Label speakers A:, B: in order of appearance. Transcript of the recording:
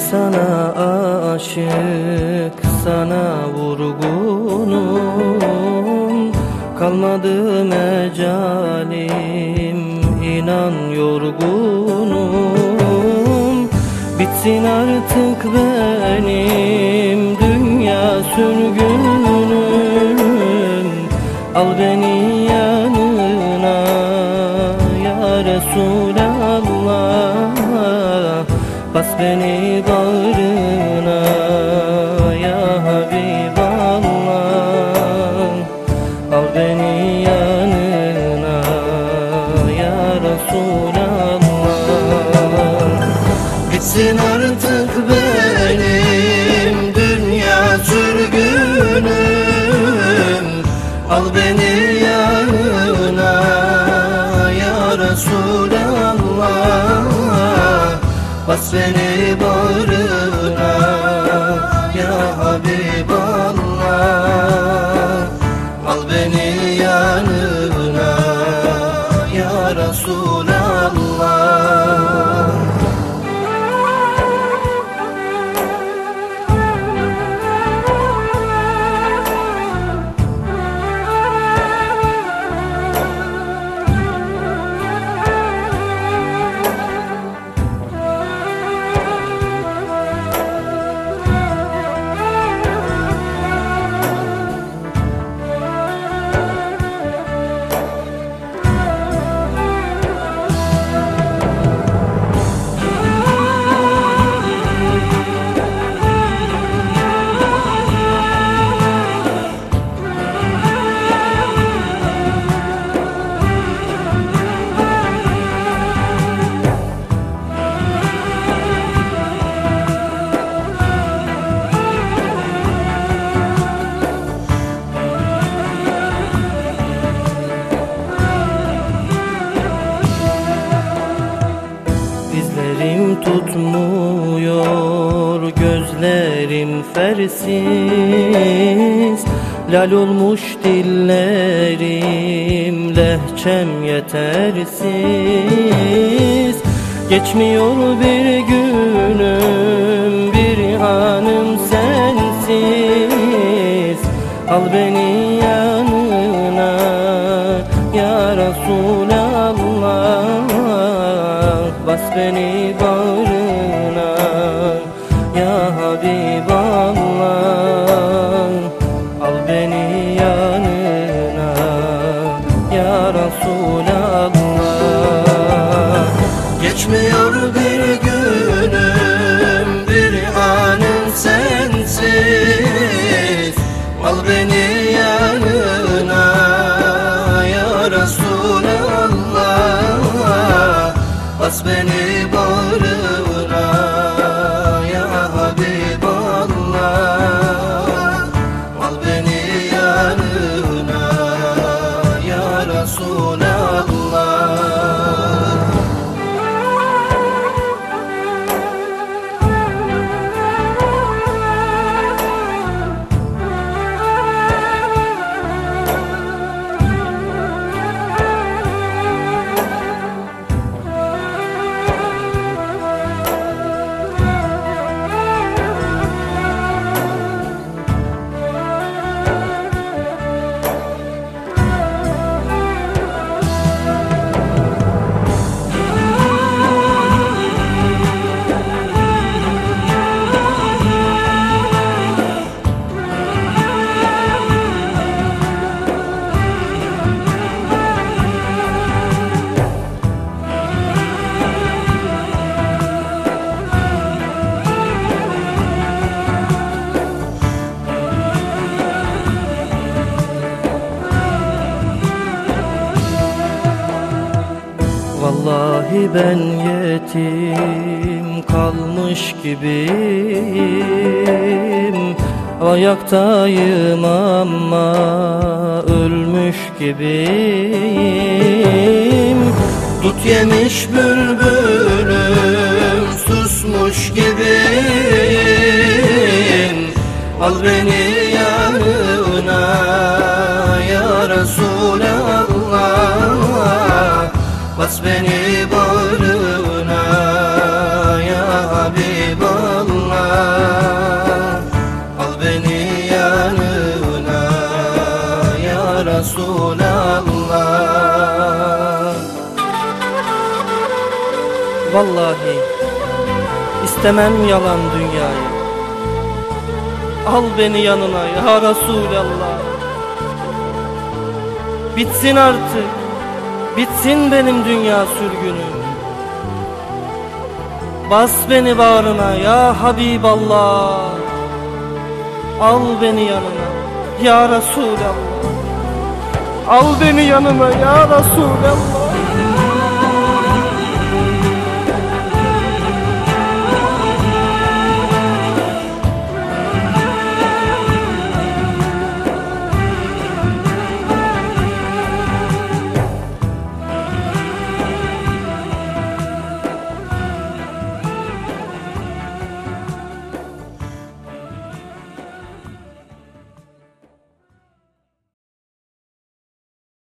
A: sana aşık sana vurgunum. Kalmadı mecalim inan yorgunum. Bitsin artık benim dünya sürgünüm. Al beni Bas beni bağrına ya Habiballah Al beni yanına ya Resulallah. Bitsin artık benim dünya sürgünüm. Al beni yanına ya Resulallah Bas beni bağrına tutmuyor gözlerim fersiz. Lal olmuş dillerim lehçem yetersiz. Geçmiyor bir günüm bir anım sensiz. Al beni Geçmiyor bir günüm bir anım sensiz. Al beni yanına ya Resulallah. Bas beni bağrına Vallahi ben yetim kalmış gibiyim. Ayaktayım ama ölmüş gibiyim. Dut yemiş bülbülüm susmuş gibiyim. Al beni Habiballah Al beni yanına ya Resulallah.
B: Vallahi istemem yalan dünyayı. Al beni yanına ya Resulallah. Bitsin artık Bitsin benim dünya sürgünüm. Bas beni bağrına ya Habiballah. Al beni yanına ya Resulallah. Al beni yanına ya Resulallah